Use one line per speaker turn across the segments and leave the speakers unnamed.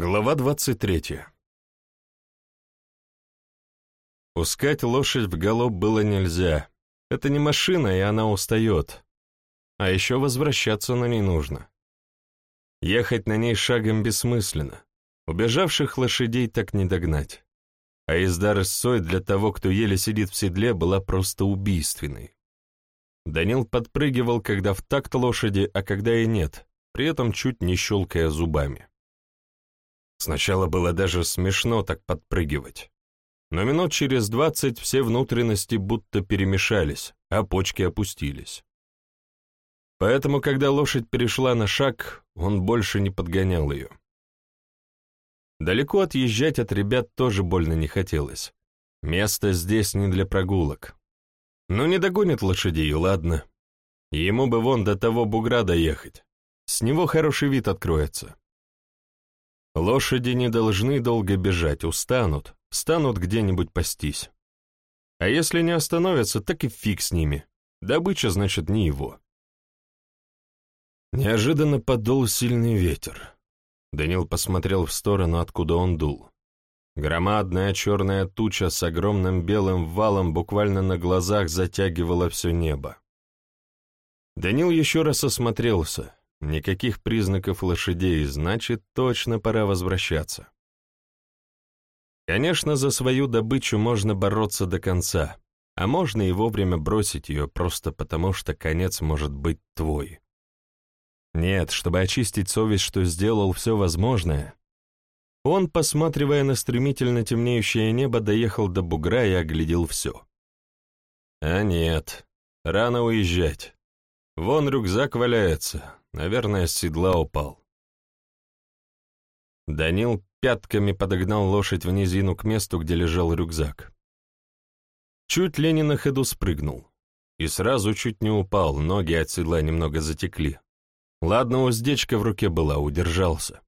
Глава 23 Пускать лошадь в галоп было нельзя. Это не машина, и она устает. А еще возвращаться на ней нужно. Ехать на ней шагом бессмысленно. Убежавших лошадей так не догнать. А езда рысцой для того, кто еле сидит в седле, была просто убийственной. Данил подпрыгивал, когда в такт лошади, а когда и нет, при этом чуть не щелкая зубами. Сначала было даже смешно так подпрыгивать. Но минут через двадцать все внутренности будто перемешались, а почки опустились. Поэтому, когда лошадь перешла на шаг, он больше не подгонял ее. Далеко отъезжать от ребят тоже больно не хотелось. Место здесь не для прогулок. Но не догонит лошадей, ладно. Ему бы вон до того бугра доехать. С него хороший вид откроется. Лошади не должны долго бежать, устанут, станут где-нибудь пастись. А если не остановятся, так и фиг с ними. Добыча, значит, не его. Неожиданно подул сильный ветер. Данил посмотрел в сторону, откуда он дул. Громадная черная туча с огромным белым валом буквально на глазах затягивала все небо. Данил еще раз осмотрелся. Никаких признаков лошадей, значит, точно пора возвращаться. Конечно, за свою добычу можно бороться до конца, а можно и вовремя бросить ее просто потому, что конец может быть твой. Нет, чтобы очистить совесть, что сделал все возможное. Он, посматривая на стремительно темнеющее небо, доехал до бугра и оглядел все. А нет, рано уезжать. Вон рюкзак валяется, Наверное, с седла упал. Данил пятками подогнал лошадь в низину к месту, где лежал рюкзак. Чуть ли не на ходу спрыгнул. И сразу чуть не упал, ноги от седла немного затекли. Ладно, уздечка в руке была, удержался.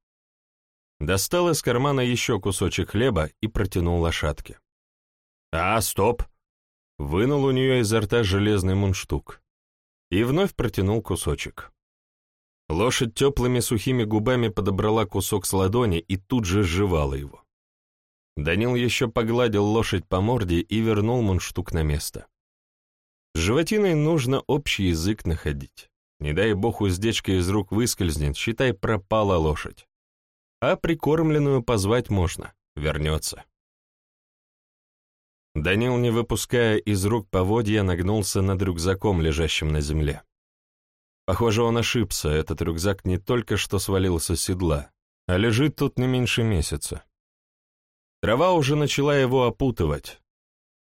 Достал из кармана еще кусочек хлеба и протянул лошадке. «А, стоп!» Вынул у нее изо рта железный мундштук. И вновь протянул кусочек. Лошадь теплыми сухими губами подобрала кусок с ладони и тут же сживала его. Данил еще погладил лошадь по морде и вернул мундштук на место. С животиной нужно общий язык находить. Не дай бог уздечка из рук выскользнет, считай, пропала лошадь. А прикормленную позвать можно, вернется. Данил, не выпуская из рук поводья, нагнулся над рюкзаком, лежащим на земле. Похоже, он ошибся, этот рюкзак не только что свалился с седла, а лежит тут не меньше месяца. Трава уже начала его опутывать,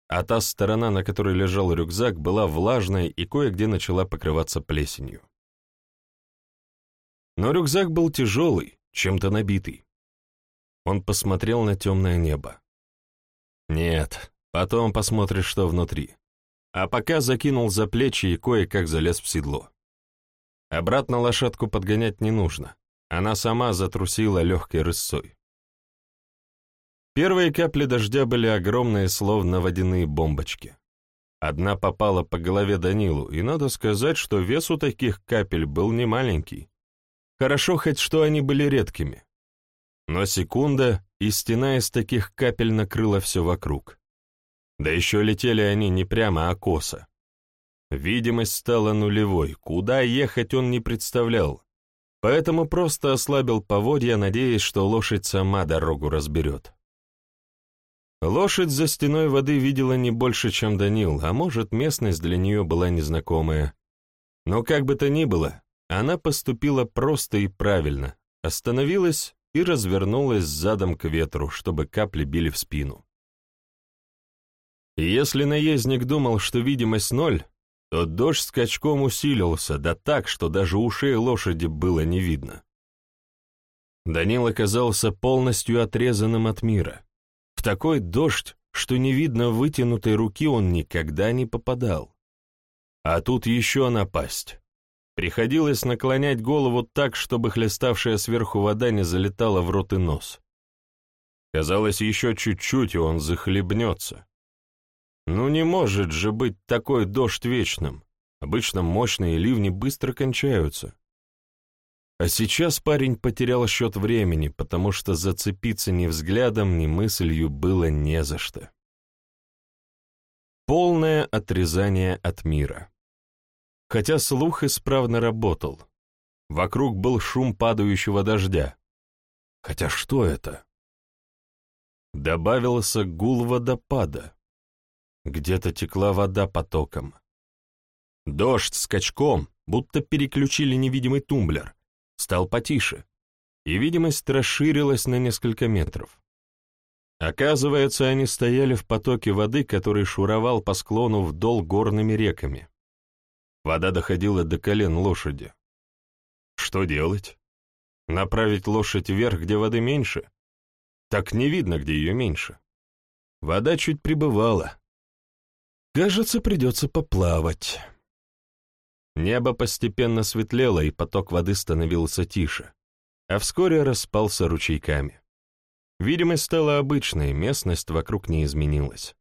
а та сторона, на которой лежал рюкзак, была влажной и кое-где начала покрываться плесенью. Но рюкзак был тяжелый, чем-то набитый. Он посмотрел на темное небо. Нет, потом посмотришь, что внутри. А пока закинул за плечи и кое-как залез в седло. Обратно лошадку подгонять не нужно. Она сама затрусила легкой рысцой. Первые капли дождя были огромные, словно водяные бомбочки. Одна попала по голове Данилу, и надо сказать, что вес у таких капель был немаленький. Хорошо хоть, что они были редкими. Но секунда, и стена из таких капель накрыла все вокруг. Да еще летели они не прямо, а косо. Видимость стала нулевой, куда ехать он не представлял, поэтому просто ослабил поводья, надеясь, что лошадь сама дорогу разберет. Лошадь за стеной воды видела не больше, чем Данил, а может, местность для нее была незнакомая. Но как бы то ни было, она поступила просто и правильно, остановилась и развернулась задом к ветру, чтобы капли били в спину. Если наездник думал, что видимость ноль, то дождь скачком усилился, да так, что даже ушей лошади было не видно. Данил оказался полностью отрезанным от мира. В такой дождь, что не видно вытянутой руки, он никогда не попадал. А тут еще напасть. Приходилось наклонять голову так, чтобы хлеставшая сверху вода не залетала в рот и нос. Казалось, еще чуть-чуть, и он захлебнется. Ну не может же быть такой дождь вечным. Обычно мощные ливни быстро кончаются. А сейчас парень потерял счет времени, потому что зацепиться ни взглядом, ни мыслью было не за что. Полное отрезание от мира. Хотя слух исправно работал. Вокруг был шум падающего дождя. Хотя что это? Добавился гул водопада. Где-то текла вода потоком. Дождь скачком, будто переключили невидимый тумблер, стал потише, и видимость расширилась на несколько метров. Оказывается, они стояли в потоке воды, который шуровал по склону вдоль горными реками. Вода доходила до колен лошади. Что делать? Направить лошадь вверх, где воды меньше? Так не видно, где ее меньше. Вода чуть прибывала. Кажется, придется поплавать. Небо постепенно светлело, и поток воды становился тише, а вскоре распался ручейками. Видимость стала обычной, местность вокруг не изменилась.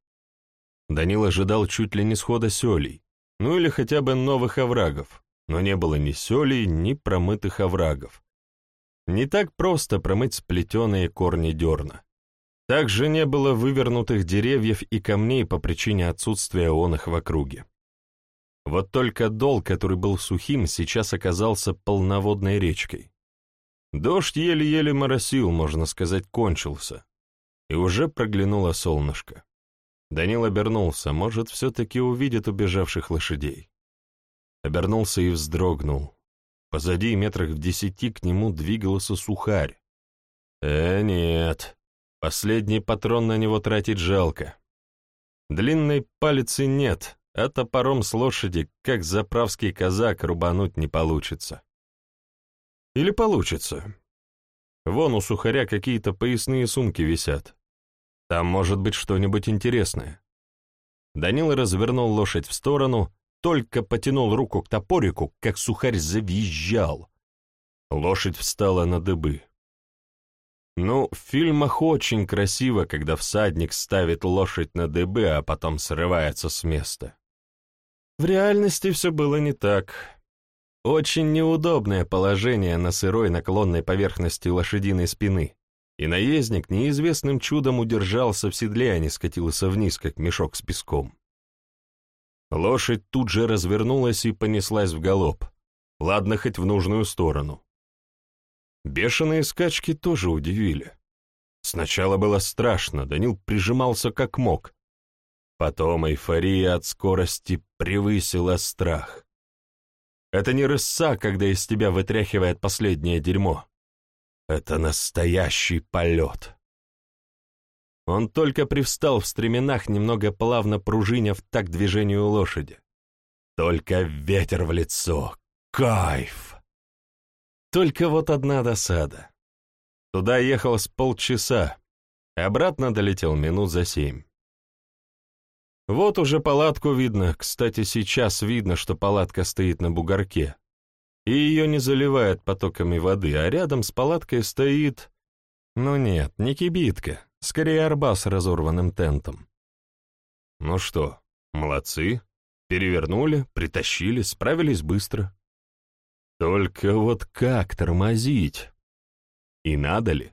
Данил ожидал чуть ли не схода селей, ну или хотя бы новых оврагов, но не было ни селей, ни промытых оврагов. Не так просто промыть сплетенные корни дерна. Также не было вывернутых деревьев и камней по причине отсутствия он их в округе. Вот только дол, который был сухим, сейчас оказался полноводной речкой. Дождь еле-еле моросил, можно сказать, кончился. И уже проглянуло солнышко. Данил обернулся, может, все-таки увидит убежавших лошадей. Обернулся и вздрогнул. Позади, метрах в десяти, к нему двигался сухарь. Э, нет, последний патрон на него тратить жалко. Длинной палицы нет, а топором с лошади, как заправский казак, рубануть не получится. Или получится. Вон у сухаря какие-то поясные сумки висят. Там может быть что-нибудь интересное. Данил развернул лошадь в сторону, только потянул руку к топорику, как сухарь завизжал. Лошадь встала на дыбы. Ну, в фильмах очень красиво, когда всадник ставит лошадь на дыбы, а потом срывается с места. В реальности все было не так. Очень неудобное положение на сырой наклонной поверхности лошадиной спины и наездник неизвестным чудом удержался в седле, а не скатился вниз, как мешок с песком. Лошадь тут же развернулась и понеслась в галоп. Ладно, хоть в нужную сторону. Бешеные скачки тоже удивили. Сначала было страшно, Данил прижимался как мог. Потом эйфория от скорости превысила страх. Это не рыса, когда из тебя вытряхивает последнее дерьмо. Это настоящий полет. Он только привстал в стременах, немного плавно пружиня в такт движению лошади. Только ветер в лицо. Кайф! Только вот одна досада. Туда ехал с полчаса, обратно долетел минут за семь. Вот уже палатку видно, кстати, сейчас видно, что палатка стоит на бугорке, и ее не заливает потоками воды, а рядом с палаткой стоит... Ну нет, не кибитка, скорее арба с разорванным тентом. Ну что, молодцы, перевернули, притащили, справились быстро. Только вот как тормозить? И надо ли?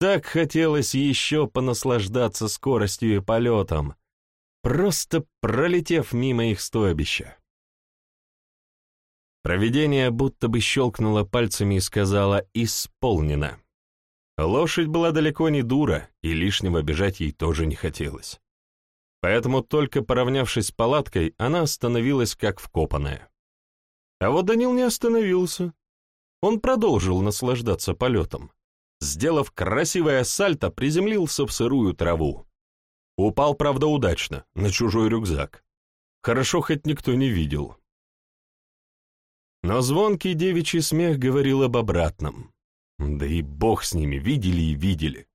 Так хотелось еще понаслаждаться скоростью и полетом, просто пролетев мимо их стойбища. Провидение будто бы щелкнуло пальцами и сказала «исполнено». Лошадь была далеко не дура, и лишнего бежать ей тоже не хотелось. Поэтому, только поравнявшись с палаткой, она остановилась как вкопанная. А вот Данил не остановился. Он продолжил наслаждаться полетом. Сделав красивое сальто, приземлился в сырую траву. Упал, правда, удачно, на чужой рюкзак. Хорошо, хоть никто не видел. Но звонкий девичий смех говорил об обратном. Да и бог с ними, видели и видели.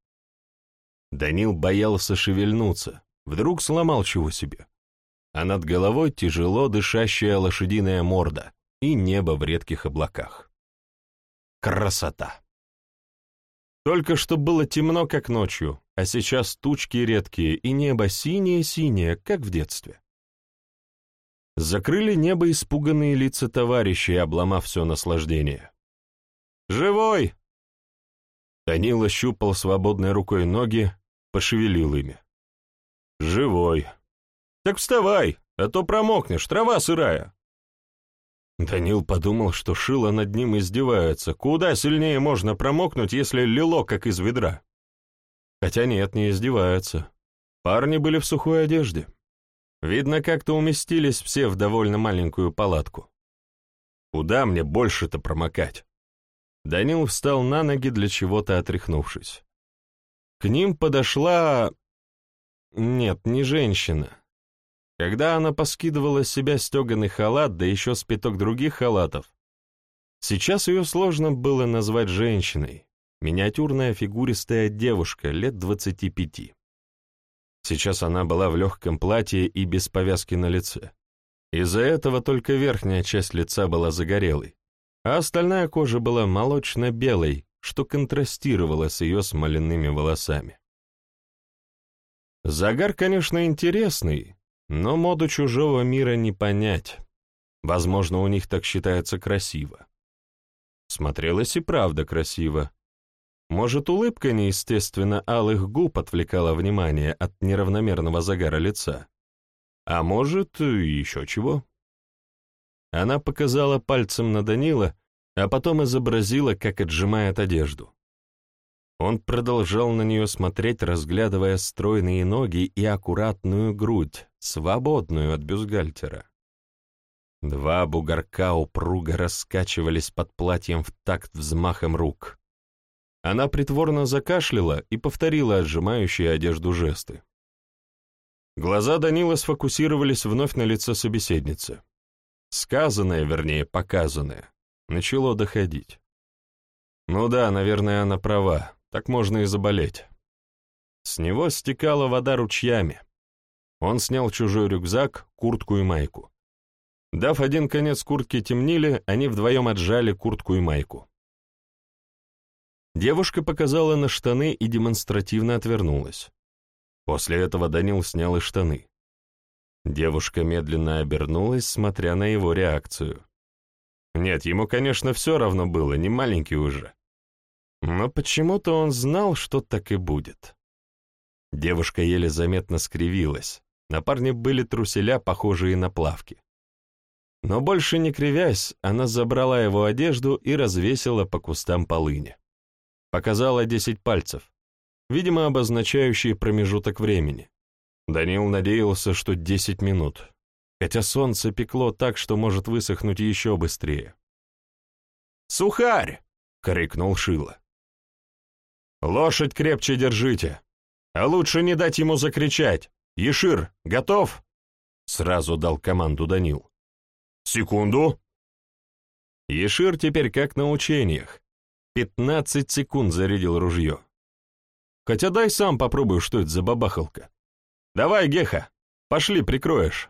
Данил боялся шевельнуться, вдруг сломал чего себе. А над головой тяжело дышащая лошадиная морда и небо в редких облаках. Красота! Только что было темно, как ночью, а сейчас тучки редкие и небо синее-синее, как в детстве. Закрыли небо испуганные лица товарищей, обломав все наслаждение. «Живой!» Данила щупал свободной рукой ноги, пошевелил ими. «Живой!» «Так вставай, а то промокнешь, трава сырая!» Данил подумал, что Шило над ним издевается. Куда сильнее можно промокнуть, если лило, как из ведра? Хотя нет, не издевается. Парни были в сухой одежде. Видно, как-то уместились все в довольно маленькую палатку. Куда мне больше-то промокать? Данил встал на ноги, для чего-то отряхнувшись. К ним подошла... Нет, не женщина. Когда она поскидывала с себя стеганый халат, да еще с пяток других халатов, сейчас ее сложно было назвать женщиной. Миниатюрная фигуристая девушка, лет двадцати пяти. Сейчас она была в легком платье и без повязки на лице. Из-за этого только верхняя часть лица была загорелой, а остальная кожа была молочно-белой, что контрастировало с ее смоляными волосами. Загар, конечно, интересный, но моду чужого мира не понять. Возможно, у них так считается красиво. Смотрелось и правда красиво. Может, улыбка неестественно алых губ отвлекала внимание от неравномерного загара лица. А может, еще чего. Она показала пальцем на Данила, а потом изобразила, как отжимает одежду. Он продолжал на нее смотреть, разглядывая стройные ноги и аккуратную грудь, свободную от бюстгальтера. Два бугорка упруго раскачивались под платьем в такт взмахом рук. Она притворно закашляла и повторила отжимающие одежду жесты. Глаза Данила сфокусировались вновь на лице собеседницы. Сказанное, вернее, показанное, начало доходить. Ну да, наверное, она права, так можно и заболеть. С него стекала вода ручьями. Он снял чужой рюкзак, куртку и майку. Дав один конец куртки темнили, они вдвоем отжали куртку и майку. Девушка показала на штаны и демонстративно отвернулась. После этого Данил снял и штаны. Девушка медленно обернулась, смотря на его реакцию. Нет, ему, конечно, все равно было, не маленький уже. Но почему-то он знал, что так и будет. Девушка еле заметно скривилась. На парне были труселя, похожие на плавки. Но больше не кривясь, она забрала его одежду и развесила по кустам полыни показала десять пальцев, видимо, обозначающие промежуток времени. Данил надеялся, что десять минут, хотя солнце пекло так, что может высохнуть еще быстрее. «Сухарь!» — крикнул Шила. «Лошадь крепче держите, а лучше не дать ему закричать. Ешир, готов?» Сразу дал команду Данил. «Секунду!» Ешир теперь как на учениях, Пятнадцать секунд зарядил ружье. Хотя дай сам попробую, что это за бабахалка. Давай, Геха, пошли, прикроешь.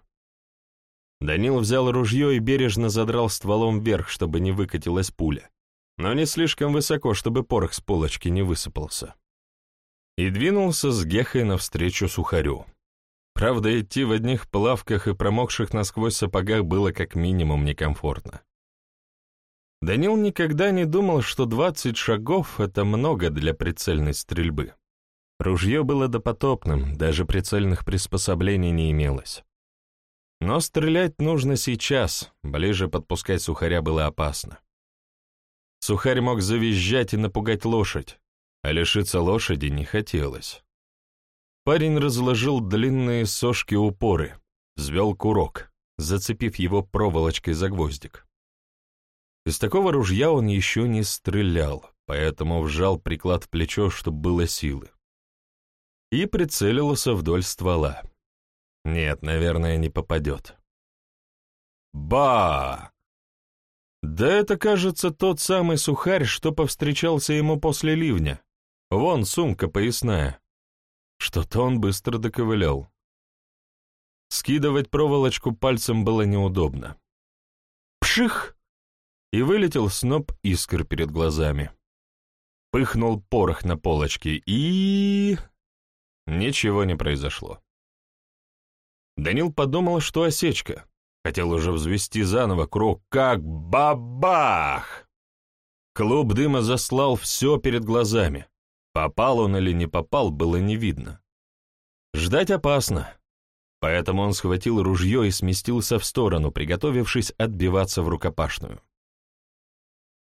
Данил взял ружье и бережно задрал стволом вверх, чтобы не выкатилась пуля, но не слишком высоко, чтобы порох с полочки не высыпался. И двинулся с Гехой навстречу сухарю. Правда, идти в одних плавках и промокших насквозь сапогах было как минимум некомфортно. Данил никогда не думал, что 20 шагов — это много для прицельной стрельбы. Ружье было допотопным, даже прицельных приспособлений не имелось. Но стрелять нужно сейчас, ближе подпускать сухаря было опасно. Сухарь мог завизжать и напугать лошадь, а лишиться лошади не хотелось. Парень разложил длинные сошки-упоры, взвел курок, зацепив его проволочкой за гвоздик. Из такого ружья он еще не стрелял, поэтому вжал приклад в плечо, чтобы было силы. И прицелился вдоль ствола. Нет, наверное, не попадет. Ба! Да это, кажется, тот самый сухарь, что повстречался ему после ливня. Вон сумка поясная. Что-то он быстро доковылял. Скидывать проволочку пальцем было неудобно. Пших! и вылетел сноп искр перед глазами. Пыхнул порох на полочке, и... Ничего не произошло. Данил подумал, что осечка, Хотел уже взвести заново круг, как бабах! Клуб дыма заслал все перед глазами. Попал он или не попал, было не видно. Ждать опасно, поэтому он схватил ружье и сместился в сторону, приготовившись отбиваться в рукопашную.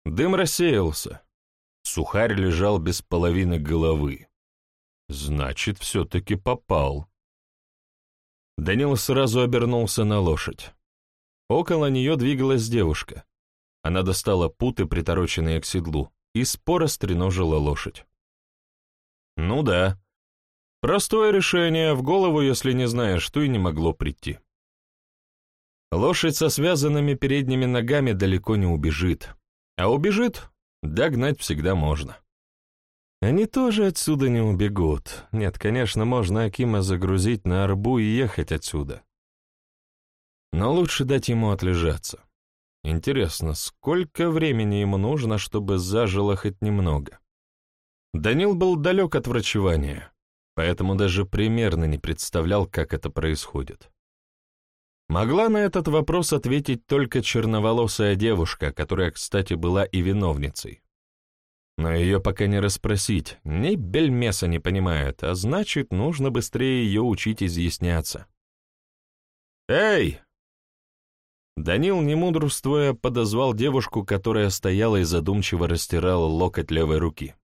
Дым рассеялся. Сухарь лежал без половины головы. Значит, все-таки попал. Данил сразу обернулся на лошадь. Около нее двигалась девушка. Она достала путы, притороченные к седлу, и споро стреножила лошадь. Ну да. Простое решение, в голову, если не знаешь, что и не могло прийти. Лошадь со связанными передними ногами далеко не убежит. А убежит, догнать всегда можно. Они тоже отсюда не убегут. Нет, конечно, можно Акима загрузить на арбу и ехать отсюда. Но лучше дать ему отлежаться. Интересно, сколько времени ему нужно, чтобы зажило хоть немного? Данил был далек от врачевания, поэтому даже примерно не представлял, как это происходит. Могла на этот вопрос ответить только черноволосая девушка, которая, кстати, была и виновницей. Но ее пока не расспросить, ни бельмеса не понимает, а значит, нужно быстрее ее учить изъясняться. «Эй!» Данил, не мудрствуя, подозвал девушку, которая стояла и задумчиво растирала локоть левой руки.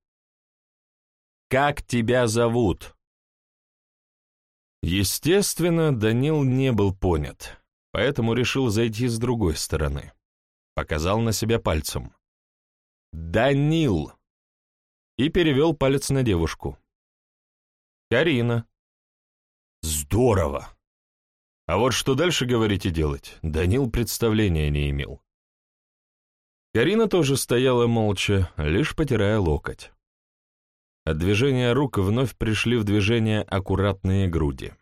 «Как тебя зовут?» Естественно, Данил не был понят, поэтому решил зайти с другой стороны. Показал на себя пальцем. «Данил!» и перевел палец на девушку. «Карина». «Здорово!» А вот что дальше говорить и делать, Данил представления не имел. Карина тоже стояла молча, лишь потирая локоть. От движения рук вновь пришли в движение аккуратные груди.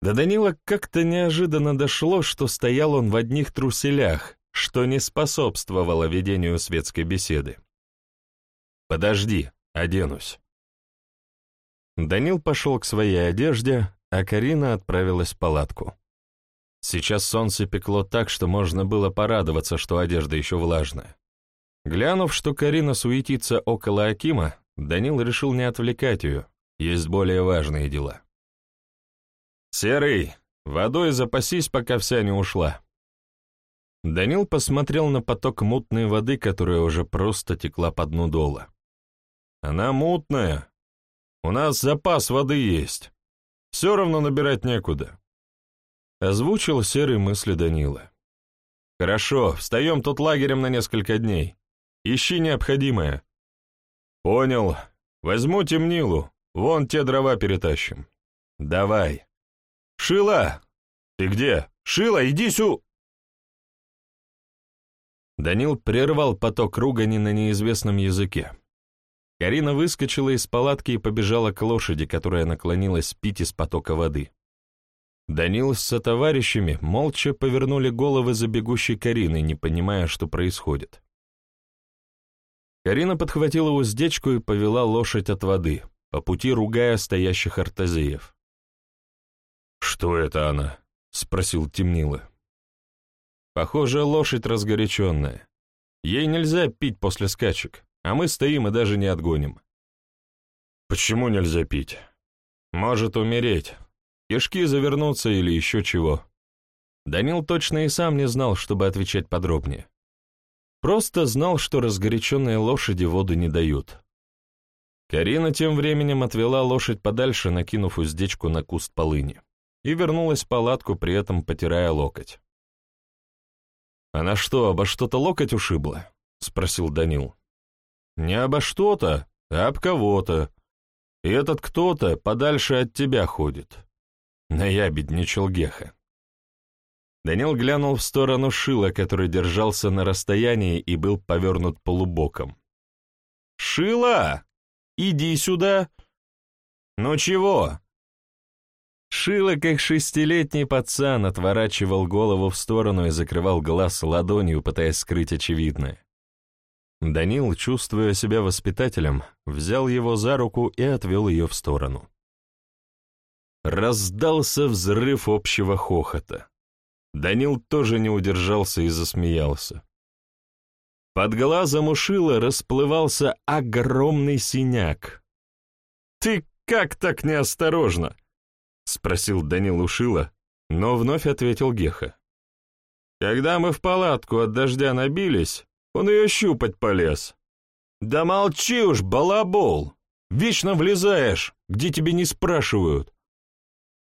До Данила как-то неожиданно дошло, что стоял он в одних труселях, что не способствовало ведению светской беседы. «Подожди, оденусь». Данил пошел к своей одежде, а Карина отправилась в палатку. Сейчас солнце пекло так, что можно было порадоваться, что одежда еще влажная. Глянув, что Карина суетится около Акима, Данил решил не отвлекать ее, есть более важные дела. «Серый, водой запасись, пока вся не ушла». Данил посмотрел на поток мутной воды, которая уже просто текла по дну дола. Она мутная. У нас запас воды есть. Все равно набирать некуда. Озвучил серые мысли Данила. Хорошо, встаем тут лагерем на несколько дней. Ищи необходимое. Понял. Возьму темнилу. Вон те дрова перетащим. Давай. Шила! Ты где? Шила, иди сю... Данил прервал поток ругани на неизвестном языке. Карина выскочила из палатки и побежала к лошади, которая наклонилась пить из потока воды. Данил с сотоварищами молча повернули головы за бегущей Кариной, не понимая, что происходит. Карина подхватила уздечку и повела лошадь от воды, по пути ругая стоящих артазеев. «Что это она?» — спросил Темнила. «Похоже, лошадь разгоряченная. Ей нельзя пить после скачек а мы стоим и даже не отгоним. Почему нельзя пить? Может умереть, кишки завернуться или еще чего. Данил точно и сам не знал, чтобы отвечать подробнее. Просто знал, что разгоряченные лошади воду не дают. Карина тем временем отвела лошадь подальше, накинув уздечку на куст полыни, и вернулась в палатку, при этом потирая локоть. «Она что, обо что-то локоть ушибла?» — спросил Данил. Не обо что-то, а об кого-то. И этот кто-то подальше от тебя ходит. Наябедничал Геха. Данил глянул в сторону Шила, который держался на расстоянии и был повернут полубоком. «Шила! Иди сюда!» «Ну чего?» Шила, как шестилетний пацан, отворачивал голову в сторону и закрывал глаз ладонью, пытаясь скрыть очевидное. Данил, чувствуя себя воспитателем, взял его за руку и отвел ее в сторону. Раздался взрыв общего хохота. Данил тоже не удержался и засмеялся. Под глазом у Шила расплывался огромный синяк. «Ты как так неосторожно?» — спросил Данил у Шила, но вновь ответил Геха. «Когда мы в палатку от дождя набились, он ее щупать полез». «Да молчи уж, балабол! Вечно влезаешь, где тебе не спрашивают!»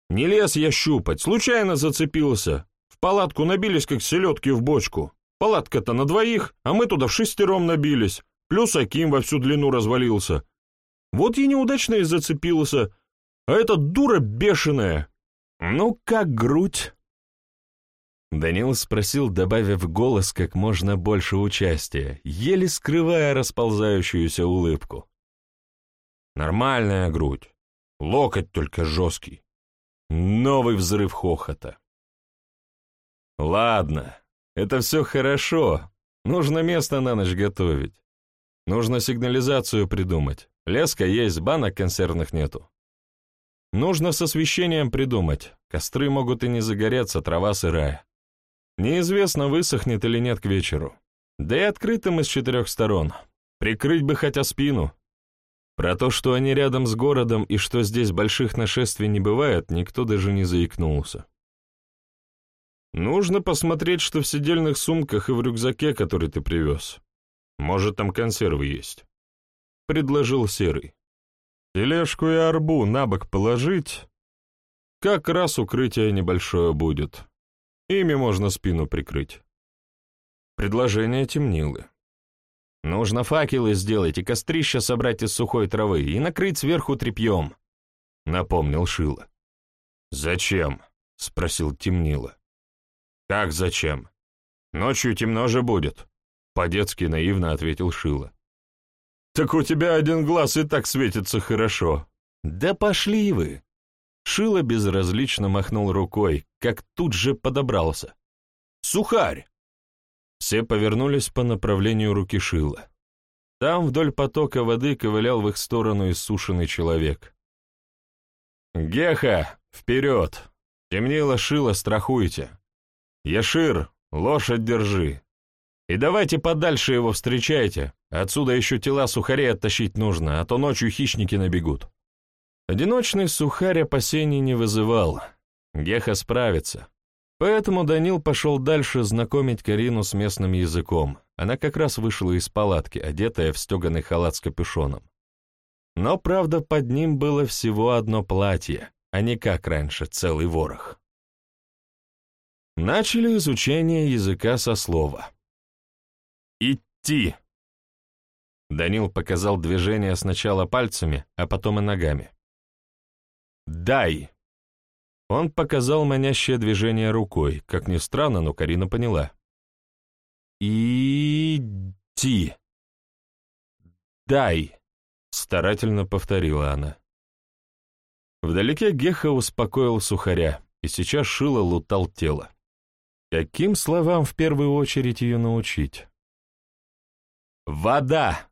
«Не лез я щупать, случайно зацепился. В палатку набились, как селедки в бочку. Палатка-то на двоих, а мы туда в шестером набились. Плюс Аким во всю длину развалился. Вот я неудачно и зацепился. А эта дура бешеная. Ну, как грудь?» Данил спросил, добавив голос как можно больше участия, еле скрывая расползающуюся улыбку. «Нормальная грудь. Локоть только жесткий. Новый взрыв хохота. Ладно, это все хорошо. Нужно место на ночь готовить. Нужно сигнализацию придумать. Леска есть, банок консервных нету. Нужно с освещением придумать. Костры могут и не загореться, трава сырая. Неизвестно, высохнет или нет к вечеру. Да и открытым из четырех сторон. Прикрыть бы хотя спину. Про то, что они рядом с городом и что здесь больших нашествий не бывает, никто даже не заикнулся. Нужно посмотреть, что в сидельных сумках и в рюкзаке, который ты привез. Может, там консервы есть. Предложил Серый. Тележку и арбу на бок положить. Как раз укрытие небольшое будет. Ими можно спину прикрыть. Предложение темнило. Нужно факелы сделать и кострища собрать из сухой травы и накрыть сверху тряпьем, — напомнил Шила. «Зачем?» — спросил Темнило. «Как зачем? Ночью темно же будет», — по-детски наивно ответил Шила. «Так у тебя один глаз и так светится хорошо». «Да пошли вы!» Шила безразлично махнул рукой, как тут же подобрался. «Сухарь!» Все повернулись по направлению руки Шила. Там вдоль потока воды ковылял в их сторону иссушенный человек. «Геха, вперед! Темнило Шила, страхуйте! Яшир, лошадь держи! И давайте подальше его встречайте, отсюда еще тела сухарей оттащить нужно, а то ночью хищники набегут». Одиночный сухарь опасений не вызывал. Геха справится. Поэтому Данил пошел дальше знакомить Карину с местным языком. Она как раз вышла из палатки, одетая в стеганый халат с капюшоном. Но, правда, под ним было всего одно платье, а не как раньше, целый ворох. Начали изучение языка со слова. «Идти!» Данил показал движение сначала пальцами, а потом и ногами. «Дай!» Он показал манящее движение рукой, как ни странно, но Карина поняла. «Иди! Дай!» — старательно повторила она. Вдалеке Геха успокоил сухаря, и сейчас Шила лутал тело. Каким словам в первую очередь ее научить? «Вода!»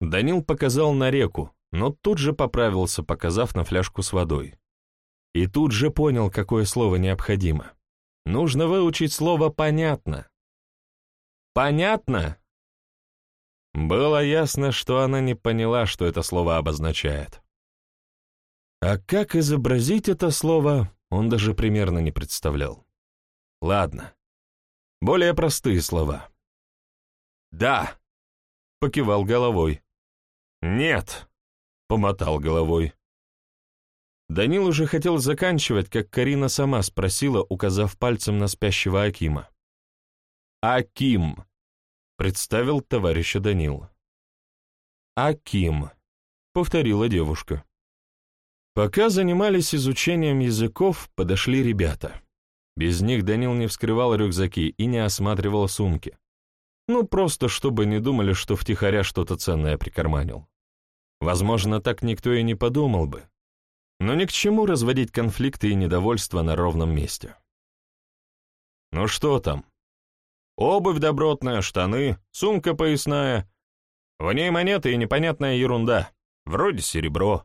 Данил показал на реку, но тут же поправился, показав на фляжку с водой. И тут же понял, какое слово необходимо. Нужно выучить слово «понятно». «Понятно?» Было ясно, что она не поняла, что это слово обозначает. А как изобразить это слово, он даже примерно не представлял. Ладно. Более простые слова. «Да», — покивал головой. «Нет», — помотал головой. Данил уже хотел заканчивать, как Карина сама спросила, указав пальцем на спящего Акима. «Аким», — представил товарища Данил. «Аким», — повторила девушка. Пока занимались изучением языков, подошли ребята. Без них Данил не вскрывал рюкзаки и не осматривал сумки. Ну, просто чтобы не думали, что втихаря что-то ценное прикарманил. Возможно, так никто и не подумал бы, но ни к чему разводить конфликты и недовольство на ровном месте. Ну что там? Обувь добротная, штаны, сумка поясная. В ней монеты и непонятная ерунда. Вроде серебро.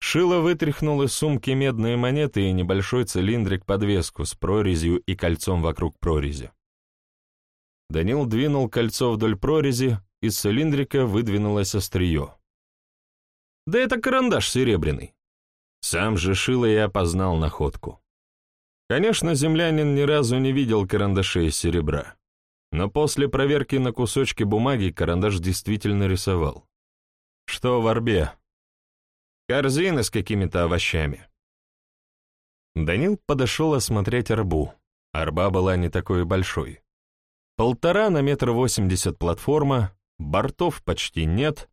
Шило вытряхнул из сумки медные монеты и небольшой цилиндрик-подвеску с прорезью и кольцом вокруг прорези. Данил двинул кольцо вдоль прорези, из цилиндрика выдвинулось острие. «Да это карандаш серебряный!» Сам же Шило и опознал находку. Конечно, землянин ни разу не видел карандашей из серебра, но после проверки на кусочке бумаги карандаш действительно рисовал. Что в орбе? Корзины с какими-то овощами. Данил подошел осмотреть арбу. Арба была не такой большой. Полтора на метр восемьдесят платформа, бортов почти нет,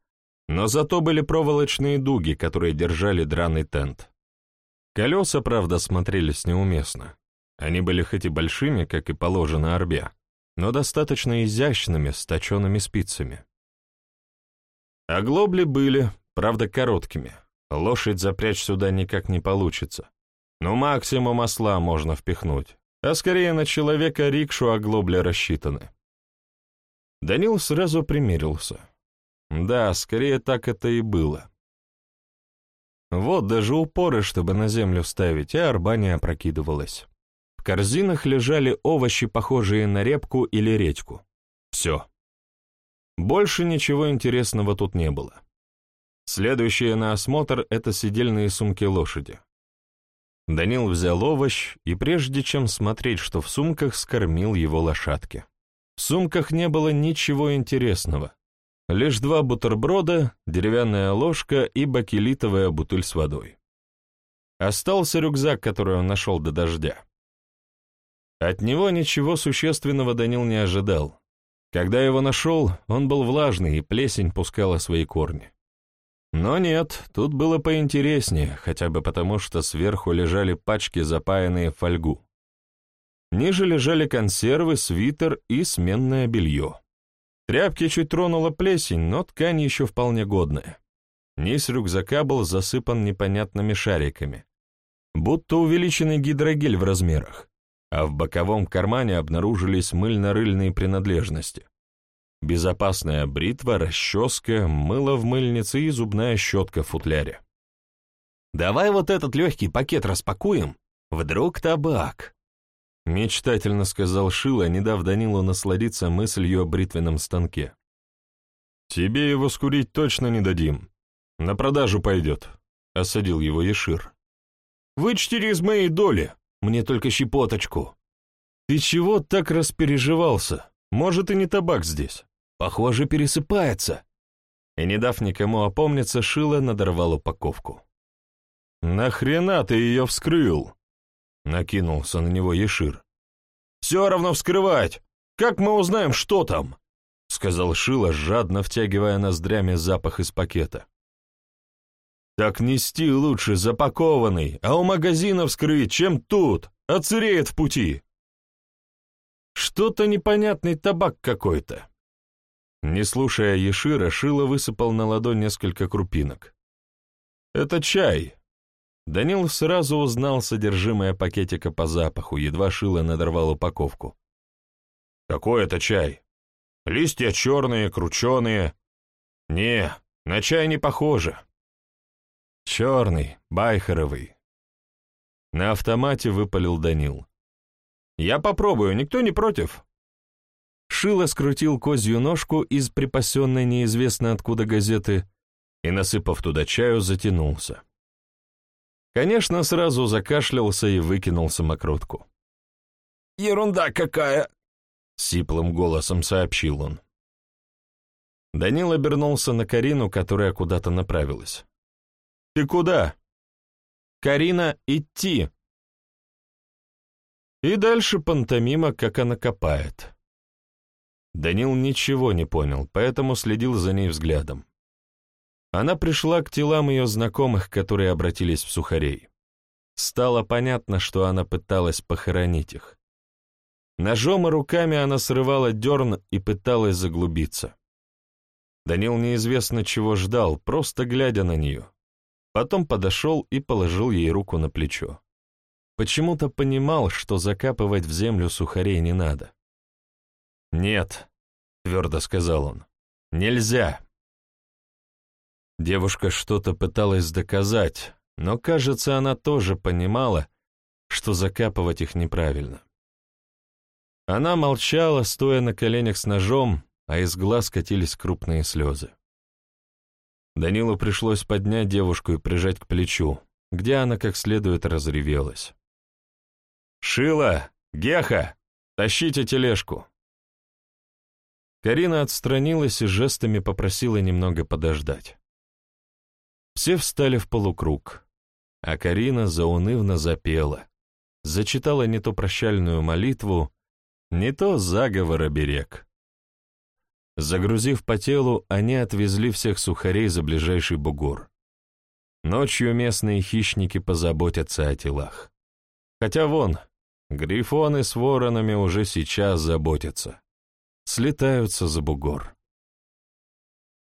но зато были проволочные дуги, которые держали драный тент. Колеса, правда, смотрелись неуместно. Они были хоть и большими, как и положено арбе, но достаточно изящными, с точенными спицами. Оглобли были, правда, короткими. Лошадь запрячь сюда никак не получится. Ну, максимум осла можно впихнуть, а скорее на человека рикшу оглобли рассчитаны. Данил сразу примирился. Да, скорее так это и было. Вот даже упоры, чтобы на землю ставить, а арба опрокидывалась. В корзинах лежали овощи, похожие на репку или редьку. Все. Больше ничего интересного тут не было. Следующее на осмотр — это сидельные сумки лошади. Данил взял овощ и, прежде чем смотреть, что в сумках, скормил его лошадке. В сумках не было ничего интересного. Лишь два бутерброда, деревянная ложка и бакелитовая бутыль с водой. Остался рюкзак, который он нашел до дождя. От него ничего существенного Данил не ожидал. Когда его нашел, он был влажный, и плесень пускала свои корни. Но нет, тут было поинтереснее, хотя бы потому, что сверху лежали пачки, запаянные в фольгу. Ниже лежали консервы, свитер и сменное белье. Тряпки чуть тронула плесень, но ткань еще вполне годная. Низ рюкзака был засыпан непонятными шариками, будто увеличенный гидрогель в размерах а в боковом кармане обнаружились мыльно-рыльные принадлежности. Безопасная бритва, расческа, мыло в мыльнице и зубная щетка в футляре. «Давай вот этот легкий пакет распакуем. Вдруг табак?» Мечтательно сказал Шила, не дав Данилу насладиться мыслью о бритвенном станке. «Тебе его скурить точно не дадим. На продажу пойдет», — осадил его Ешир. «Вычтери из моей доли», мне только щепоточку». «Ты чего так распереживался? Может, и не табак здесь. Похоже, пересыпается». И, не дав никому опомниться, Шила надорвал упаковку. «Нахрена ты ее вскрыл?» — накинулся на него Ешир. «Все равно вскрывать! Как мы узнаем, что там?» — сказал Шила, жадно втягивая ноздрями запах из пакета. Так нести лучше запакованный, а у магазина вскрыть, чем тут, оцереет в пути. Что-то непонятный табак какой-то. Не слушая Ешира, Шила высыпал на ладонь несколько крупинок. «Это чай». Данил сразу узнал содержимое пакетика по запаху, едва Шила надорвал упаковку. «Какой это чай? Листья черные, крученые. Не, на чай не похоже». «Черный, байхеровый». На автомате выпалил Данил. «Я попробую, никто не против?» Шило скрутил козью ножку из припасенной неизвестно откуда газеты и, насыпав туда чаю, затянулся. Конечно, сразу закашлялся и выкинул самокрутку. «Ерунда какая!» — сиплым голосом сообщил он. Данил обернулся на Карину, которая куда-то направилась. «Ты куда?» «Карина, идти!» И дальше пантомима, как она копает. Данил ничего не понял, поэтому следил за ней взглядом. Она пришла к телам ее знакомых, которые обратились в сухарей. Стало понятно, что она пыталась похоронить их. Ножом и руками она срывала дерн и пыталась заглубиться. Данил неизвестно чего ждал, просто глядя на нее. Потом подошел и положил ей руку на плечо. Почему-то понимал, что закапывать в землю сухарей не надо. «Нет», — твердо сказал он, — «нельзя». Девушка что-то пыталась доказать, но, кажется, она тоже понимала, что закапывать их неправильно. Она молчала, стоя на коленях с ножом, а из глаз катились крупные слезы. Данилу пришлось поднять девушку и прижать к плечу, где она как следует разревелась. «Шила! Геха! Тащите тележку!» Карина отстранилась и жестами попросила немного подождать. Все встали в полукруг, а Карина заунывно запела, зачитала не то прощальную молитву, не то заговор оберег. Загрузив по телу, они отвезли всех сухарей за ближайший бугор. Ночью местные хищники позаботятся о телах. Хотя вон, грифоны с воронами уже сейчас заботятся слетаются за бугор.